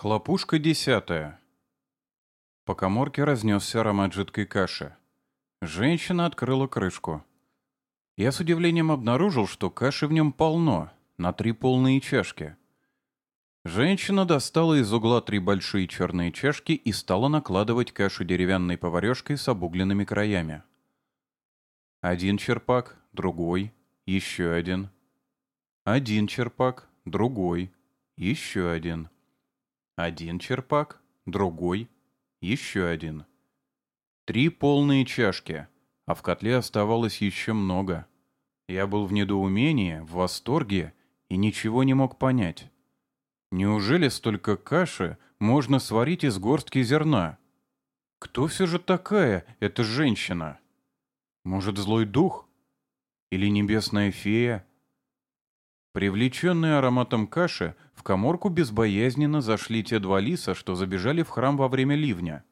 Хлопушка десятая. По коморке разнесся аромат жидкой каши. Женщина открыла крышку. Я с удивлением обнаружил, что каши в нем полно, на три полные чашки. Женщина достала из угла три большие черные чашки и стала накладывать кашу деревянной поварешкой с обугленными краями. Один черпак, другой, еще один. Один черпак, другой, еще один. Один черпак, другой, еще один. Три полные чашки, а в котле оставалось еще много. Я был в недоумении, в восторге и ничего не мог понять. Неужели столько каши можно сварить из горстки зерна? Кто все же такая эта женщина? Может, злой дух? Или небесная фея? Привлеченные ароматом каши, в коморку безбоязненно зашли те два лиса, что забежали в храм во время ливня.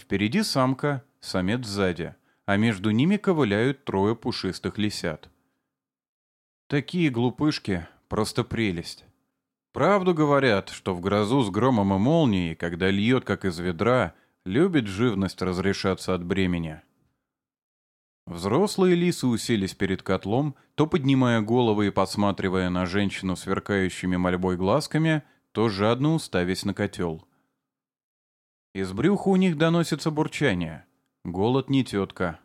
Впереди самка, самец сзади, а между ними ковыляют трое пушистых лисят. Такие глупышки — просто прелесть. Правду говорят, что в грозу с громом и молнией, когда льет, как из ведра, любит живность разрешаться от бремени. Взрослые лисы уселись перед котлом, то поднимая головы и посматривая на женщину сверкающими мольбой глазками, то жадно уставясь на котел. Из брюха у них доносится бурчание. Голод не тетка.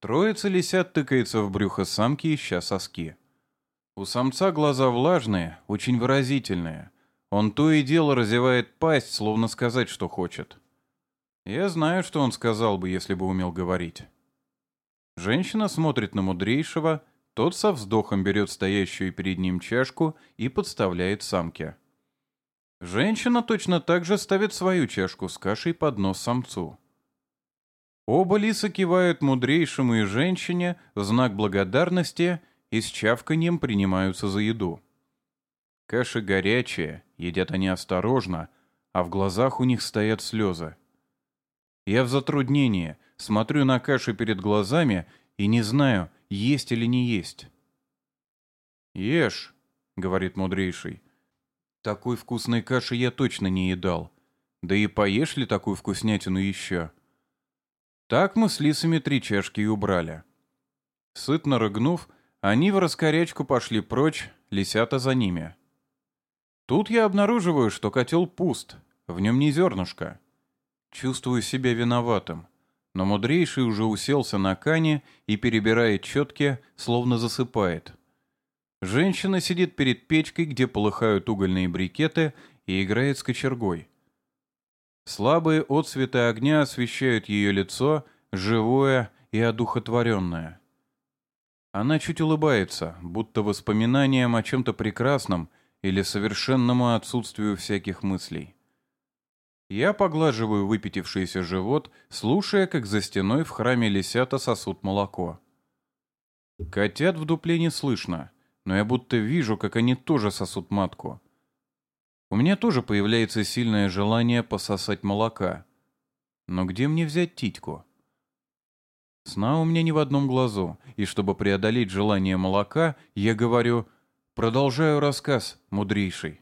Троица лисят тыкается в брюхо самки, ища соски. У самца глаза влажные, очень выразительные. Он то и дело разевает пасть, словно сказать, что хочет. Я знаю, что он сказал бы, если бы умел говорить. Женщина смотрит на мудрейшего, тот со вздохом берет стоящую перед ним чашку и подставляет самке. Женщина точно так же ставит свою чашку с кашей под нос самцу. Оба лиса кивают мудрейшему и женщине в знак благодарности и с чавканьем принимаются за еду. Каша горячая, едят они осторожно, а в глазах у них стоят слезы. Я в затруднении, смотрю на кашу перед глазами и не знаю, есть или не есть. «Ешь», — говорит мудрейший. «Такой вкусной каши я точно не едал. Да и поешь ли такую вкуснятину еще?» Так мы с лисами три чашки и убрали. Сытно рыгнув, они в раскорячку пошли прочь, лисята за ними. Тут я обнаруживаю, что котел пуст, в нем не зернышко. Чувствую себя виноватым. Но мудрейший уже уселся на кане и перебирает четки, словно засыпает. Женщина сидит перед печкой, где полыхают угольные брикеты, и играет с кочергой. Слабые отсветы огня освещают ее лицо, живое и одухотворенное. Она чуть улыбается, будто воспоминанием о чем-то прекрасном или совершенному отсутствию всяких мыслей. Я поглаживаю выпятившийся живот, слушая, как за стеной в храме лисята сосут молоко. Котят в дупле не слышно, но я будто вижу, как они тоже сосут матку. У меня тоже появляется сильное желание пососать молока. Но где мне взять титьку? Сна у меня ни в одном глазу, и чтобы преодолеть желание молока, я говорю «Продолжаю рассказ, мудрейший».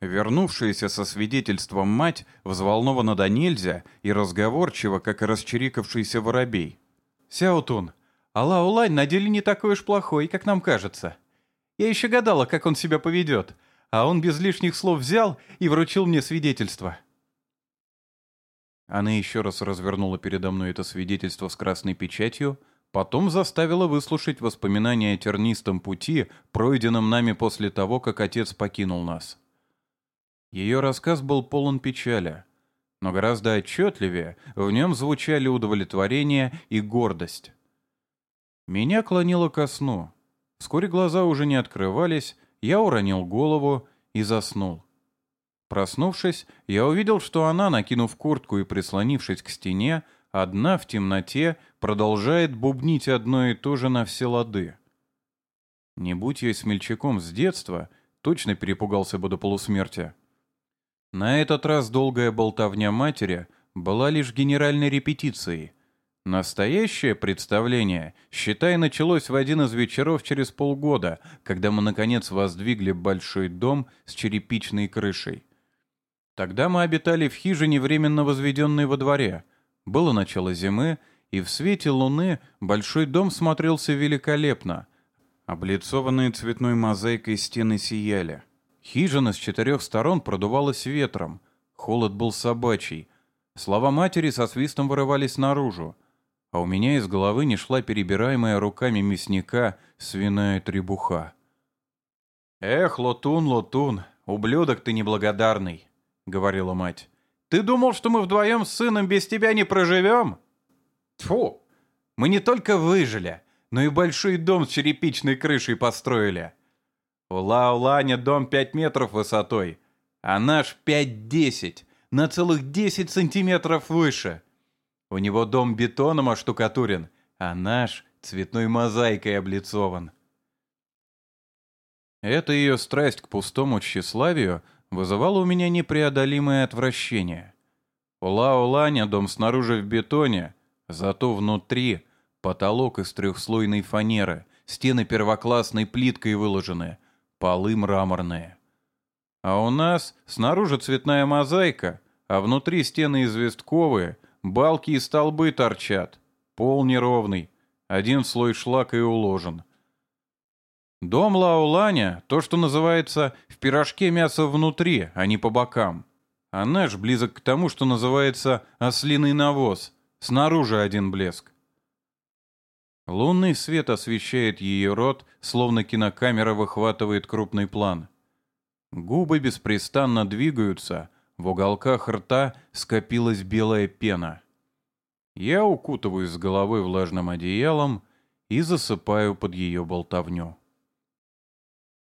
Вернувшаяся со свидетельством мать взволнована до нельзя и разговорчива, как расчирикавшийся воробей. «Сяутун, Алла Улань на деле не такой уж плохой, как нам кажется. Я еще гадала, как он себя поведет, а он без лишних слов взял и вручил мне свидетельство». Она еще раз развернула передо мной это свидетельство с красной печатью, потом заставила выслушать воспоминания о тернистом пути, пройденном нами после того, как отец покинул нас. Ее рассказ был полон печали, но гораздо отчетливее в нем звучали удовлетворение и гордость. Меня клонило ко сну. Вскоре глаза уже не открывались, я уронил голову и заснул. Проснувшись, я увидел, что она, накинув куртку и прислонившись к стене, одна в темноте продолжает бубнить одно и то же на все лады. Не будь я смельчаком с детства, точно перепугался бы до полусмерти. На этот раз долгая болтовня матери была лишь генеральной репетицией. Настоящее представление, считай, началось в один из вечеров через полгода, когда мы, наконец, воздвигли большой дом с черепичной крышей. Тогда мы обитали в хижине, временно возведенной во дворе. Было начало зимы, и в свете луны большой дом смотрелся великолепно. Облицованные цветной мозаикой стены сияли. Хижина с четырех сторон продувалась ветром. Холод был собачий. Слова матери со свистом вырывались наружу. А у меня из головы не шла перебираемая руками мясника свиная требуха. «Эх, Лотун, Лотун, ублюдок ты неблагодарный», — говорила мать. «Ты думал, что мы вдвоем с сыном без тебя не проживем?» Тьфу! Мы не только выжили, но и большой дом с черепичной крышей построили. У Лауланя дом 5 метров высотой, а наш 5-10, на целых 10 сантиметров выше. У него дом бетоном оштукатурен, а наш цветной мозаикой облицован. Эта ее страсть к пустому тщеславию вызывала у меня непреодолимое отвращение. У Лао-Ланя дом снаружи в бетоне, зато внутри потолок из трехслойной фанеры, стены первоклассной плиткой выложены, полы мраморные. А у нас снаружи цветная мозаика, а внутри стены известковые, балки и столбы торчат, пол неровный, один слой шлака и уложен. Дом Лауланя — то, что называется «в пирожке мясо внутри, а не по бокам». А наш близок к тому, что называется «ослиный навоз», снаружи один блеск. Лунный свет освещает ее рот, словно кинокамера выхватывает крупный план. Губы беспрестанно двигаются, в уголках рта скопилась белая пена. Я укутываюсь с головой влажным одеялом и засыпаю под ее болтовню.